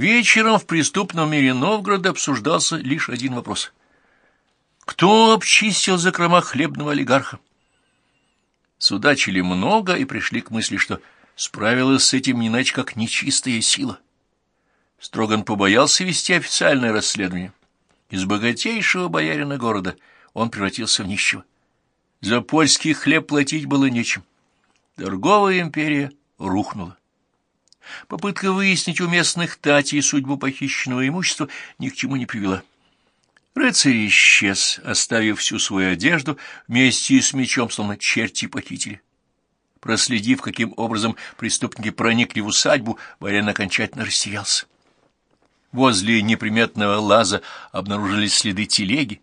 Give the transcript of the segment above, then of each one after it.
Вечером в преступном мире Новгорода обсуждался лишь один вопрос. Кто обчистил закрома хлебного олигарха? Судачили много и пришли к мысли, что справилась с этим не иначе, как нечистая сила. Строган побоялся вести официальное расследование. Из богатейшего боярина города он превратился в нищего. За польский хлеб платить было нечем. Торговая империя рухнула. Попытка выяснить у местных татей судьбу похищенного имущества ни к чему не привела. Рыцарь исчез, оставив всю свою одежду вместе с мечом, словно черти похитили. Проследив, каким образом преступники проникли в усадьбу, Варян окончательно растерялся. Возле неприметного лаза обнаружились следы телеги,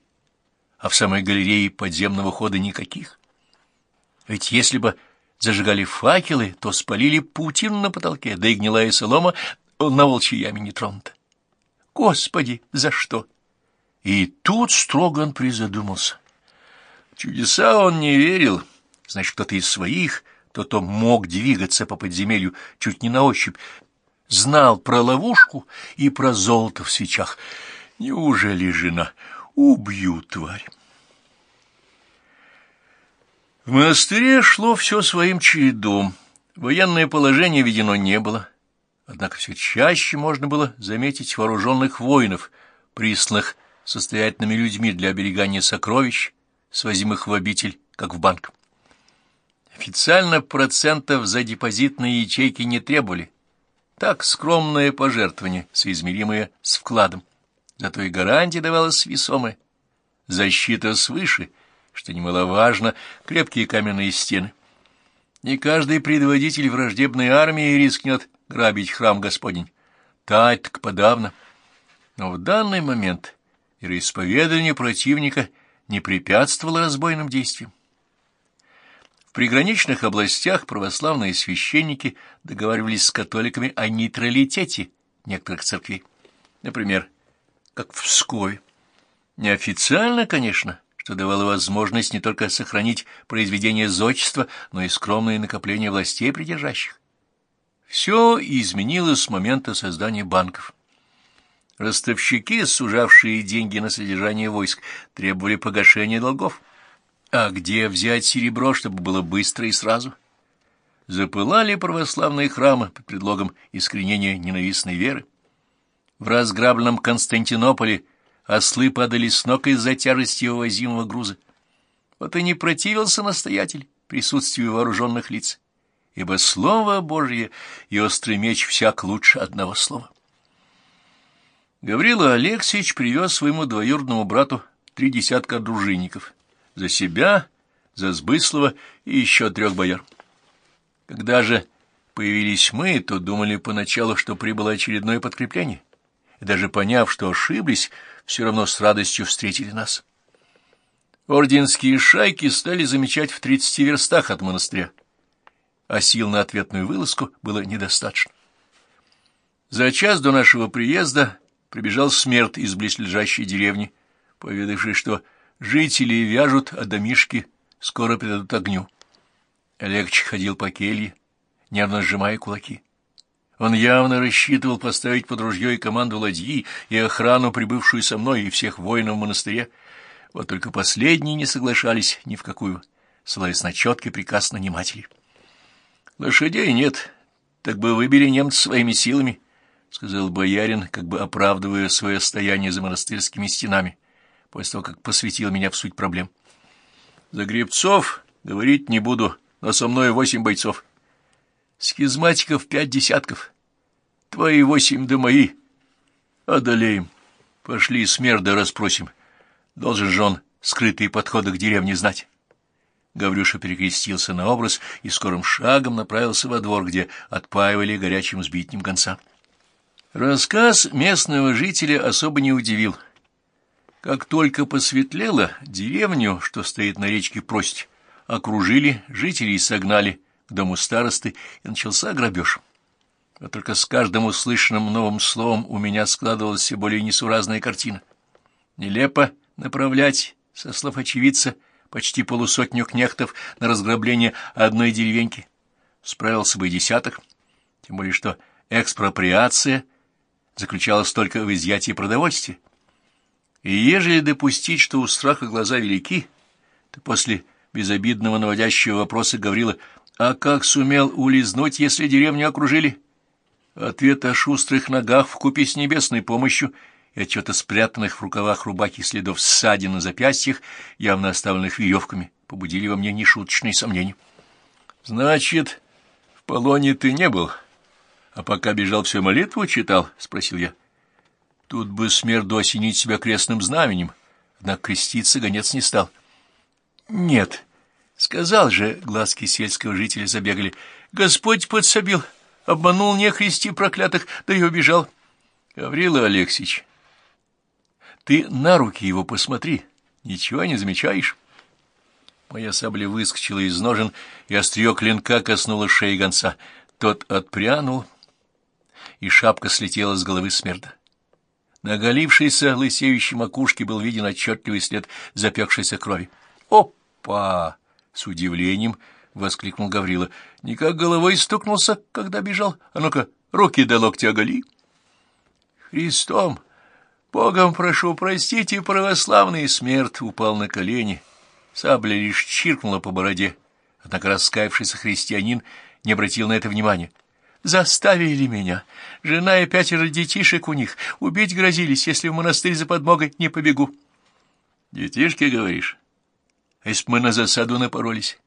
а в самой галерее подземного хода никаких. Ведь если бы зажигали факелы, то спалили паутину на потолке, да и гнилая солома на волчьей яме не тронута. Господи, за что? И тут Строган призадумался. чудеса он не верил, значит, кто-то из своих, кто-то мог двигаться по подземелью чуть не на ощупь, знал про ловушку и про золото в свечах. Неужели жена? Убью тварь. В монастыре шло все своим чередом. Военное положение введено не было. Однако все чаще можно было заметить вооруженных воинов, присланных состоятельными людьми для оберегания сокровищ, свозимых в обитель, как в банк. Официально процентов за депозитные ячейки не требовали, так скромное пожертвование, соизмеримое с вкладом. Зато и гарантия давалась весомая. Защита свыше, что немаловажно, крепкие каменные стены. Не каждый предводитель враждебной армии рискнет грабить храм Господень. Тать так подавно. Но в данный момент вероисповедание противника не препятствовало разбойным действиям приграничных областях православные священники договаривались с католиками о нейтралитете некоторых церквей. Например, как в Пскове. Неофициально, конечно, что давало возможность не только сохранить произведение зодчества, но и скромные накопления властей придержащих. Все изменилось с момента создания банков. Ростовщики, сужавшие деньги на содержание войск, требовали погашения долгов. А где взять серебро, чтобы было быстро и сразу? Запылали православные храмы под предлогом искоренения ненавистной веры. В разграбленном Константинополе ослы падали с ног из-за тяжести вывозимого груза. Вот и не противился настоятель присутствию вооруженных лиц, ибо Слово Божье и острый меч всяк лучше одного слова. Гаврила Алексеевич привез своему двоюродному брату три десятка дружинников — за себя, за Сбыслова и еще трех бояр. Когда же появились мы, то думали поначалу, что прибыло очередное подкрепление, и даже поняв, что ошиблись, все равно с радостью встретили нас. Орденские шайки стали замечать в тридцати верстах от монастыря, а сил на ответную вылазку было недостаточно. За час до нашего приезда прибежал смерть из близлежащей деревни, поведавший, что Жители вяжут, а домишки скоро придадут огню. Олегч ходил по келье, нервно сжимая кулаки. Он явно рассчитывал поставить под ружье и команду ладьи, и охрану, прибывшую со мной, и всех воинов в монастыре. Вот только последние не соглашались ни в какую, ссылаясь на четкий приказ нанимателей. «Лошадей нет, так бы выбери немца своими силами», — сказал боярин, как бы оправдывая свое стояние за монастырскими стенами после того, как посвятил меня в суть проблем. За гребцов говорить не буду, но со мной восемь бойцов. Схизматиков пять десятков. Твои восемь да мои. Одолеем. Пошли смерда расспросим. Должен же он скрытые подходы к деревне знать. Гаврюша перекрестился на образ и скорым шагом направился во двор, где отпаивали горячим сбитнем конца. Рассказ местного жителя особо не удивил. Как только посветлело, деревню, что стоит на речке Прость, окружили, жителей согнали к дому старосты, и начался грабеж. А только с каждым услышанным новым словом у меня складывалась все более несуразная картина. Нелепо направлять, со слов очевидца, почти полусотню кнехтов на разграбление одной деревеньки. Справился бы и десяток, тем более что экспроприация заключалась только в изъятии продовольствия. И ежели допустить, что у страха глаза велики, то после безобидного наводящего вопроса говорила, «А как сумел улизнуть, если деревню окружили?» Ответ о шустрых ногах в купе с небесной помощью и отчета спрятанных в рукавах рубахи следов ссадин на запястьях, явно оставленных веревками, побудили во мне нешуточные сомнения. «Значит, в полоне ты не был, а пока бежал, все молитву читал?» — спросил я. Тут бы смерду осенить себя крестным знаменем, однако креститься гонец не стал. «Нет», — сказал же, глазки сельского жителя забегали, — «Господь подсобил» обманул нехристи проклятых, да и убежал. Гаврила Алексеевич, ты на руки его посмотри, ничего не замечаешь? Моя сабля выскочила из ножен, и острие клинка коснулось шеи гонца. Тот отпрянул, и шапка слетела с головы смерда. На оголившейся лысеющей макушке был виден отчетливый след запекшейся крови. «Опа!» — с удивлением — воскликнул Гаврила. — Никак головой стукнулся, когда бежал. А ну-ка, руки до локтя оголи. — Христом, Богом прошу, простите, православный смерть упал на колени. Сабля лишь чиркнула по бороде. Однако раскаявшийся христианин не обратил на это внимания. Заставили меня. Жена и пятеро детишек у них. Убить грозились, если в монастырь за подмогой не побегу. — Детишки, говоришь? Если бы мы на засаду напоролись?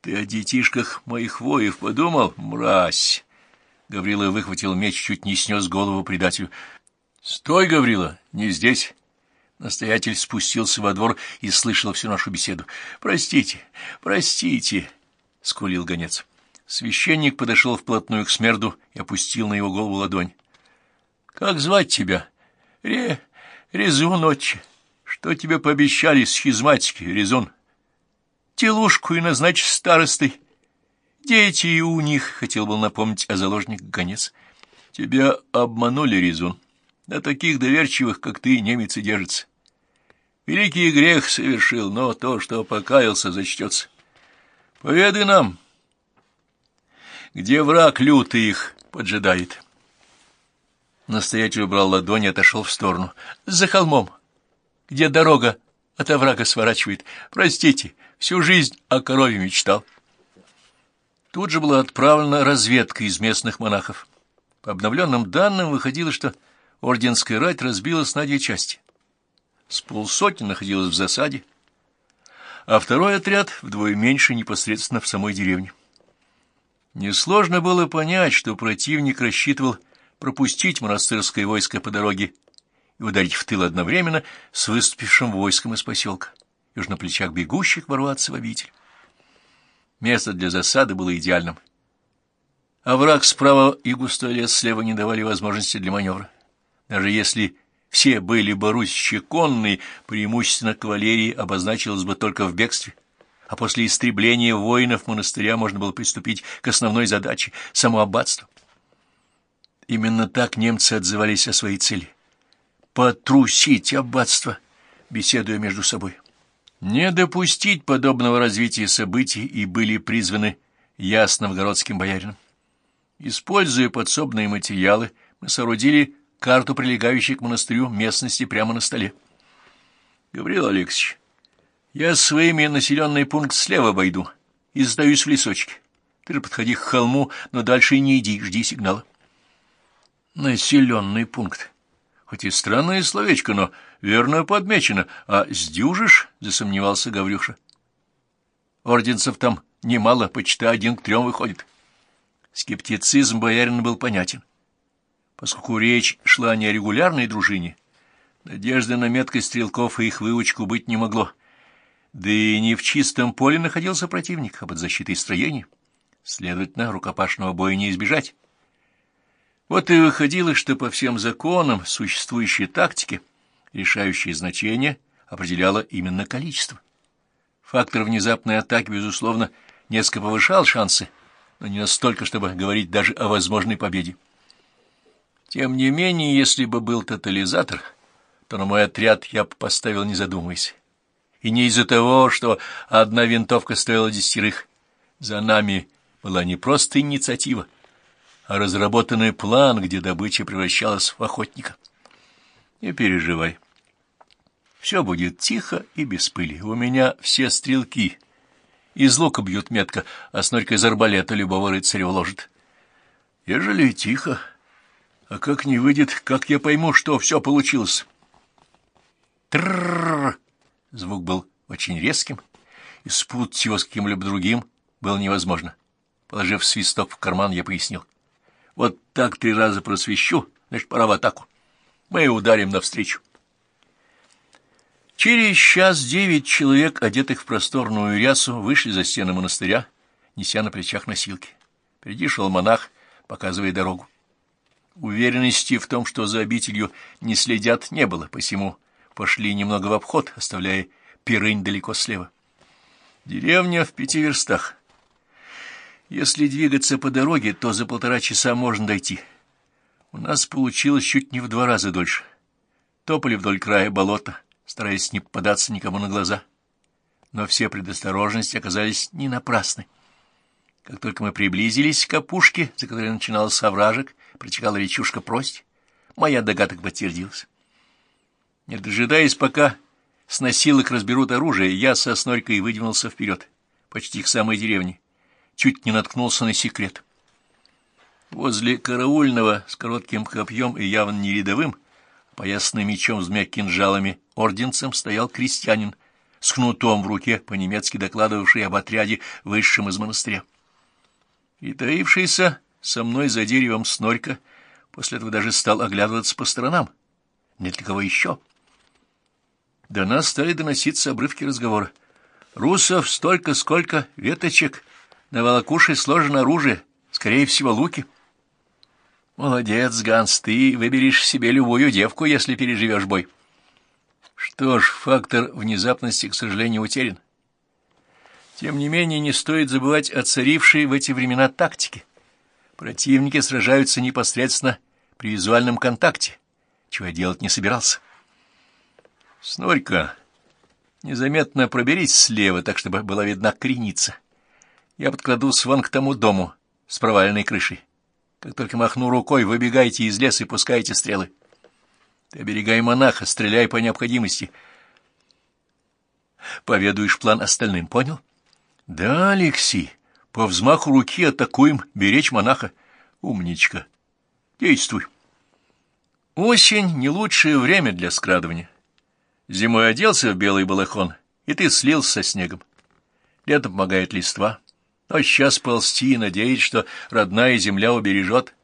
Ты о детишках моих воев подумал, мразь? Гаврила выхватил меч, чуть не снес голову предателю. Стой, Гаврила, не здесь. Настоятель спустился во двор и слышал всю нашу беседу. Простите, простите, скулил гонец. Священник подошел вплотную к смерду и опустил на его голову ладонь. Как звать тебя? Ре... Резун, отче. Что тебе пообещали схизматики, Резун? телушку и назначь старостой. Дети и у них, — хотел был напомнить о заложник гонец. Тебя обманули, Резун. На таких доверчивых, как ты, немец и держится. Великий грех совершил, но то, что покаялся, зачтется. Поведай нам, где враг лютый их поджидает. Настоятель убрал ладони и отошел в сторону. За холмом, где дорога от оврага сворачивает. Простите, Всю жизнь о корове мечтал. Тут же была отправлена разведка из местных монахов. По обновленным данным выходило, что орденская рать разбилась на две части. С полсотни находилась в засаде, а второй отряд вдвое меньше непосредственно в самой деревне. Несложно было понять, что противник рассчитывал пропустить монастырское войско по дороге и ударить в тыл одновременно с выступившим войском из поселка и уж на плечах бегущих ворваться в обитель. Место для засады было идеальным. А враг справа и густой лес слева не давали возможности для маневра. Даже если все были борущие конные, преимущественно кавалерии обозначилось бы только в бегстве, а после истребления воинов монастыря можно было приступить к основной задаче — самоаббатству. Именно так немцы отзывались о своей цели — потрусить аббатство, беседуя между собой. Не допустить подобного развития событий и были призваны ясно новгородским боярином. Используя подсобные материалы, мы соорудили карту прилегающей к монастырю местности прямо на столе. Гаврил Алексеевич, я своими населенный пункт слева обойду и сдаюсь в лесочке. Ты же подходи к холму, но дальше не иди, жди сигнала. Населенный пункт. Хоть и странное словечко, но верно подмечено. А сдюжишь? — засомневался Гаврюша. Орденцев там немало, почти один к трем выходит. Скептицизм боярина был понятен. Поскольку речь шла не о регулярной дружине, надежды на меткость стрелков и их выучку быть не могло. Да и не в чистом поле находился противник, а под защитой строений. Следовательно, рукопашного боя не избежать. Вот и выходило, что по всем законам существующей тактики решающее значение определяло именно количество. Фактор внезапной атаки, безусловно, несколько повышал шансы, но не настолько, чтобы говорить даже о возможной победе. Тем не менее, если бы был тотализатор, то на мой отряд я бы поставил, не задумываясь. И не из-за того, что одна винтовка стоила десятерых. За нами была не просто инициатива, разработанный план, где добыча превращалась в охотника. Не переживай. Все будет тихо и без пыли. У меня все стрелки. Из лука бьют метко, а снорька из арбалета любого рыцаря вложит. Ежели тихо, а как не выйдет, как я пойму, что все получилось? Тррррр! Звук был очень резким, и спутать его с каким-либо другим было невозможно. Положив свисток в карман, я пояснил. Вот так три раза просвещу, значит, пора в атаку. Мы ударим навстречу. Через час девять человек, одетых в просторную рясу, вышли за стены монастыря, неся на плечах носилки. Впереди шел монах, показывая дорогу. Уверенности в том, что за обителью не следят, не было, посему пошли немного в обход, оставляя Пирынь далеко слева. Деревня в пяти верстах. Если двигаться по дороге, то за полтора часа можно дойти. У нас получилось чуть не в два раза дольше. Топали вдоль края болота, стараясь не попадаться никому на глаза. Но все предосторожности оказались не напрасны. Как только мы приблизились к опушке, за которой начинался овражек, протекала речушка прость, моя догадка подтвердилась. Не дожидаясь, пока с носилок разберут оружие, я со снорькой выдвинулся вперед, почти к самой деревне. Чуть не наткнулся на секрет. Возле караульного с коротким копьем и явно не рядовым, поясанным мечом с двумя кинжалами, орденцем стоял крестьянин с кнутом в руке, по-немецки докладывавший об отряде высшем из монастыря и таившийся со мной за деревом снорька после этого даже стал оглядываться по сторонам. Нет ли кого еще? До нас стали доноситься обрывки разговора. «Русов столько, сколько веточек, на волокуши сложено оружие, скорее всего, луки». «Молодец, Ганс, ты выберешь себе любую девку, если переживешь бой». Что ж, фактор внезапности, к сожалению, утерян. Тем не менее, не стоит забывать о царившей в эти времена тактике. Противники сражаются непосредственно при визуальном контакте, чего я делать не собирался. Снорька, незаметно проберись слева, так чтобы была видна креница. Я подкрадусь вон к тому дому с проваленной крышей. Как только махну рукой, выбегайте из леса и пускайте стрелы. Ты оберегай монаха, стреляй по необходимости. Поведуешь план остальным, понял? — да, Алексей, по взмаху руки атакуем, беречь монаха. Умничка. Действуй. Осень — не лучшее время для скрадывания. Зимой оделся в белый балахон, и ты слился со снегом. Летом помогает листва, но сейчас ползти и надеясь, что родная земля убережет.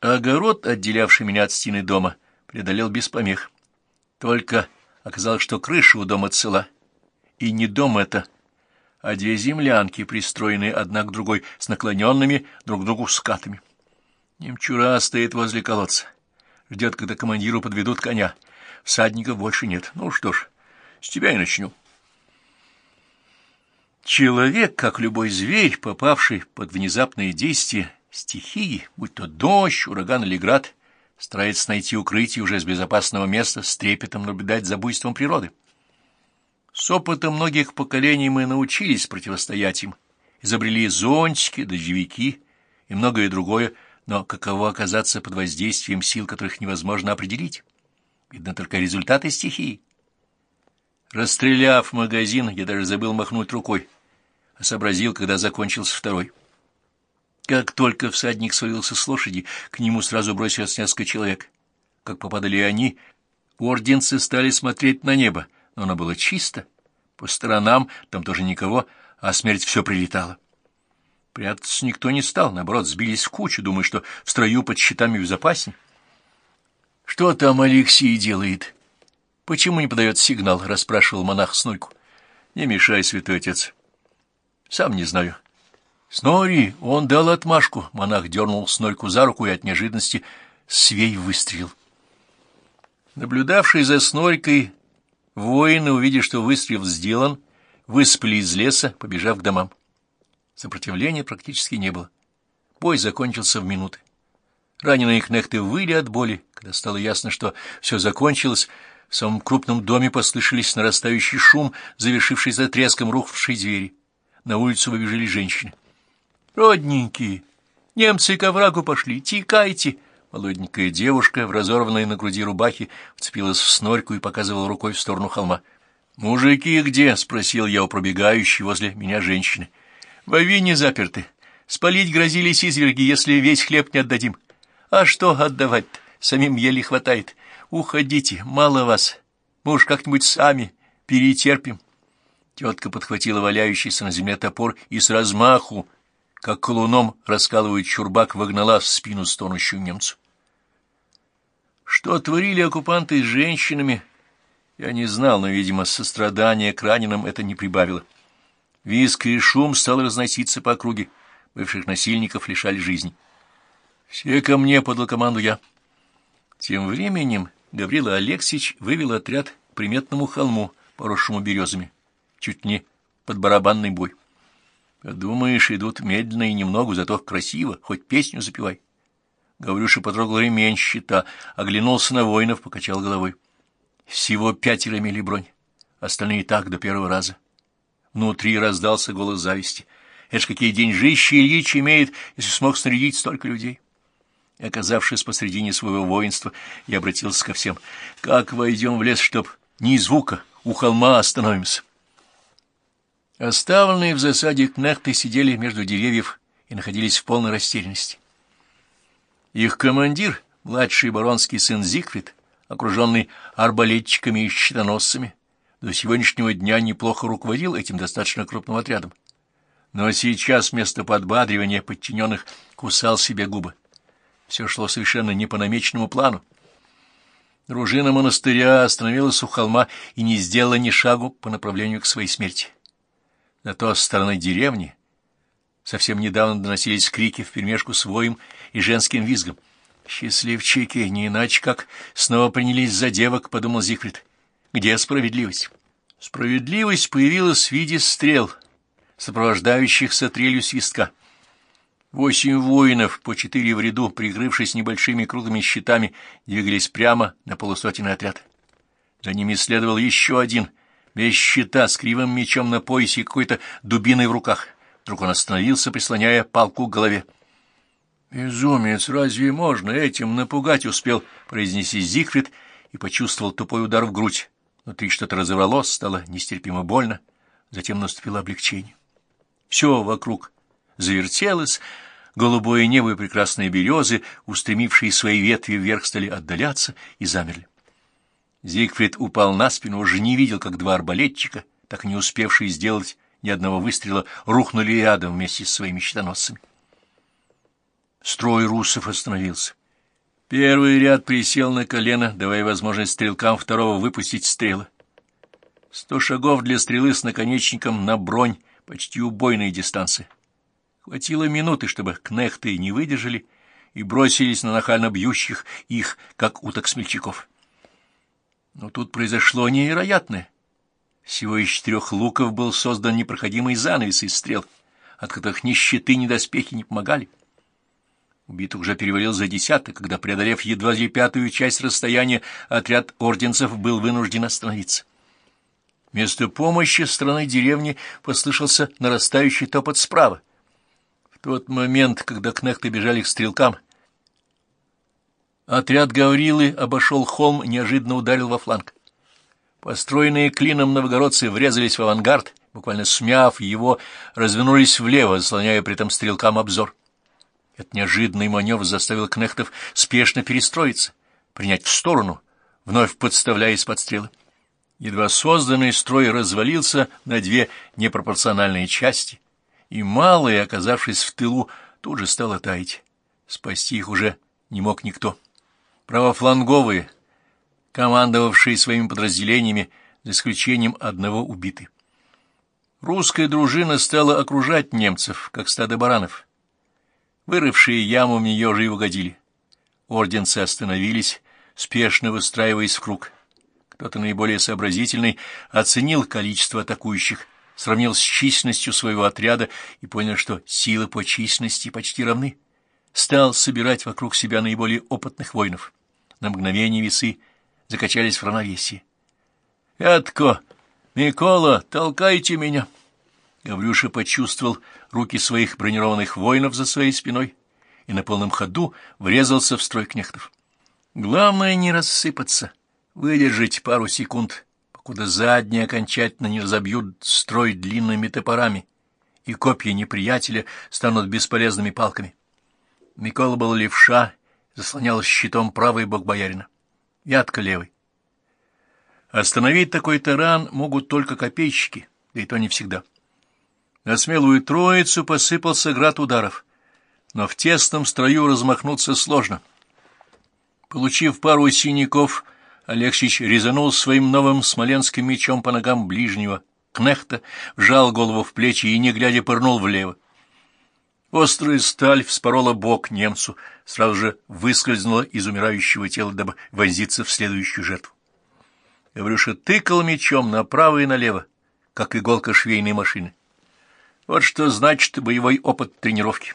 Огород, отделявший меня от стены дома, преодолел без помех. Только оказалось, что крыша у дома цела. И не дом это, а две землянки, пристроенные одна к другой с наклоненными друг к другу скатами. Немчура стоит возле колодца. Ждет, когда командиру подведут коня. Всадников больше нет. Ну что ж, с тебя и начну. Человек, как любой зверь, попавший под внезапные действия стихии, будь то дождь, ураган или град, старается найти укрытие уже с безопасного места, с трепетом наблюдать за буйством природы. С опытом многих поколений мы научились противостоять им, изобрели зонтики, дождевики и многое другое, но каково оказаться под воздействием сил, которых невозможно определить? Видно только результаты стихии. Расстреляв магазин, я даже забыл махнуть рукой, сообразил, когда закончился второй. Как только всадник свалился с лошади, к нему сразу бросилось несколько человек. Как попадали они, орденцы стали смотреть на небо, но оно было чисто. По сторонам там тоже никого, а смерть все прилетала. Прятаться никто не стал, наоборот, сбились в кучу, думая, что в строю под щитами безопаснее. — Что там Алексей делает? — Почему не подает сигнал? — расспрашивал монах Снойку. — Не мешай, святой отец. — Сам не знаю. — Снори, он дал отмашку. Монах дернул Снойку за руку и от неожиданности свей выстрелил. Наблюдавший за Снорькой Воины, увидев, что выстрел сделан, выспали из леса, побежав к домам. Сопротивления практически не было. Бой закончился в минуты. Раненые кнехты выли от боли. Когда стало ясно, что все закончилось, в самом крупном доме послышались нарастающий шум, завершившийся треском рухнувшей двери. На улицу выбежали женщины. «Родненькие, Немцы к оврагу пошли, тикайте!» Молоденькая девушка в разорванной на груди рубахе вцепилась в снорьку и показывала рукой в сторону холма. «Мужики где?» — спросил я у пробегающей возле меня женщины. «В авине заперты. Спалить грозились изверги, если весь хлеб не отдадим. А что отдавать-то? Самим еле хватает. Уходите, мало вас. Мы уж как-нибудь сами перетерпим». Тетка подхватила валяющийся на земле топор и с размаху, как колуном раскалывает чурбак, выгнала в спину стонущую немцу. Что творили оккупанты с женщинами, я не знал, но, видимо, сострадание к раненым это не прибавило. Виск и шум стал разноситься по округе. Бывших насильников лишали жизни. «Все ко мне!» — подал команду я. Тем временем Гаврила Алексеевич вывел отряд к приметному холму, поросшему березами чуть не под барабанный бой. Думаешь, идут медленно и немного, зато красиво, хоть песню запевай. Гаврюша потрогал ремень щита, оглянулся на воинов, покачал головой. Всего пятеро имели бронь, остальные так до первого раза. Внутри раздался голос зависти. Это ж какие деньжищи Ильич имеет, если смог снарядить столько людей. Оказавшись посредине своего воинства, я обратился ко всем. Как войдем в лес, чтоб ни звука, у холма остановимся? Оставленные в засаде кнехты сидели между деревьев и находились в полной растерянности. Их командир, младший баронский сын Зигфрид, окруженный арбалетчиками и щитоносцами, до сегодняшнего дня неплохо руководил этим достаточно крупным отрядом. Но сейчас вместо подбадривания подчиненных кусал себе губы. Все шло совершенно не по намеченному плану. Дружина монастыря остановилась у холма и не сделала ни шагу по направлению к своей смерти. Зато с стороны деревни совсем недавно доносились крики вперемешку с воем и женским визгом. «Счастливчики, не иначе как снова принялись за девок», — подумал Зигфрид. «Где справедливость?» Справедливость появилась в виде стрел, сопровождающихся трелью свистка. Восемь воинов, по четыре в ряду, прикрывшись небольшими круглыми щитами, двигались прямо на полусотенный отряд. За ними следовал еще один — без щита, с кривым мечом на поясе и какой-то дубиной в руках. Вдруг он остановился, прислоняя палку к голове. «Безумец, разве можно этим напугать?» — успел произнести Зигфрид и почувствовал тупой удар в грудь. Внутри что-то разорвалось, стало нестерпимо больно. Затем наступило облегчение. Все вокруг завертелось, голубое небо и прекрасные березы, устремившие свои ветви вверх, стали отдаляться и замерли. Зигфрид упал на спину, уже не видел, как два арбалетчика, так не успевшие сделать ни одного выстрела, рухнули рядом вместе с своими щитоносцами. Строй русов остановился. Первый ряд присел на колено, давая возможность стрелкам второго выпустить стрелы. Сто шагов для стрелы с наконечником на бронь, почти убойные дистанции. Хватило минуты, чтобы кнехты не выдержали и бросились на нахально бьющих их, как уток смельчаков. Но тут произошло невероятное. Всего из четырех луков был создан непроходимый занавес из стрел, от которых ни щиты, ни доспехи не помогали. Убитых уже перевалил за десяток, когда, преодолев едва ли пятую часть расстояния, отряд орденцев был вынужден остановиться. Вместо помощи стороны деревни послышался нарастающий топот справа. В тот момент, когда кнехты бежали к стрелкам, Отряд Гаврилы обошел холм, неожиданно ударил во фланг. Построенные клином новгородцы врезались в авангард, буквально смяв его, развернулись влево, заслоняя при этом стрелкам обзор. Этот неожиданный маневр заставил кнехтов спешно перестроиться, принять в сторону, вновь подставляясь под стрелы. Едва созданный строй развалился на две непропорциональные части, и малые, оказавшись в тылу, тут же стало таять. Спасти их уже не мог никто правофланговые, командовавшие своими подразделениями, за исключением одного убиты. Русская дружина стала окружать немцев, как стадо баранов. Вырывшие яму в нее же и угодили. Орденцы остановились, спешно выстраиваясь в круг. Кто-то наиболее сообразительный оценил количество атакующих, сравнил с численностью своего отряда и понял, что силы по численности почти равны. Стал собирать вокруг себя наиболее опытных воинов. На мгновение весы закачались в равновесии. «Ятко! Микола, толкайте меня!» Гаврюша почувствовал руки своих бронированных воинов за своей спиной и на полном ходу врезался в строй кнехтов. Главное не рассыпаться, выдержать пару секунд, покуда задние окончательно не разобьют строй длинными топорами, и копья неприятеля станут бесполезными палками. Микола был левша, заслонял щитом правый бок боярина, ядка левый. Остановить такой таран могут только копейщики, да и то не всегда. На смелую троицу посыпался град ударов, но в тесном строю размахнуться сложно — Получив пару синяков, Алексич резанул своим новым смоленским мечом по ногам ближнего кнехта, вжал голову в плечи и, не глядя, пырнул влево. Острая сталь вспорола бок немцу, сразу же выскользнула из умирающего тела, дабы вонзиться в следующую жертву. Гаврюша тыкал мечом направо и налево, как иголка швейной машины. Вот что значит боевой опыт тренировки.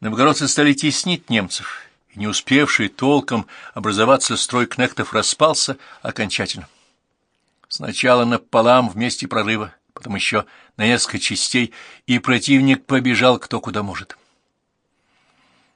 Новгородцы стали теснить немцев, и не успевший толком образоваться строй кнехтов распался окончательно. Сначала напополам вместе прорыва, потом еще на несколько частей, и противник побежал кто куда может.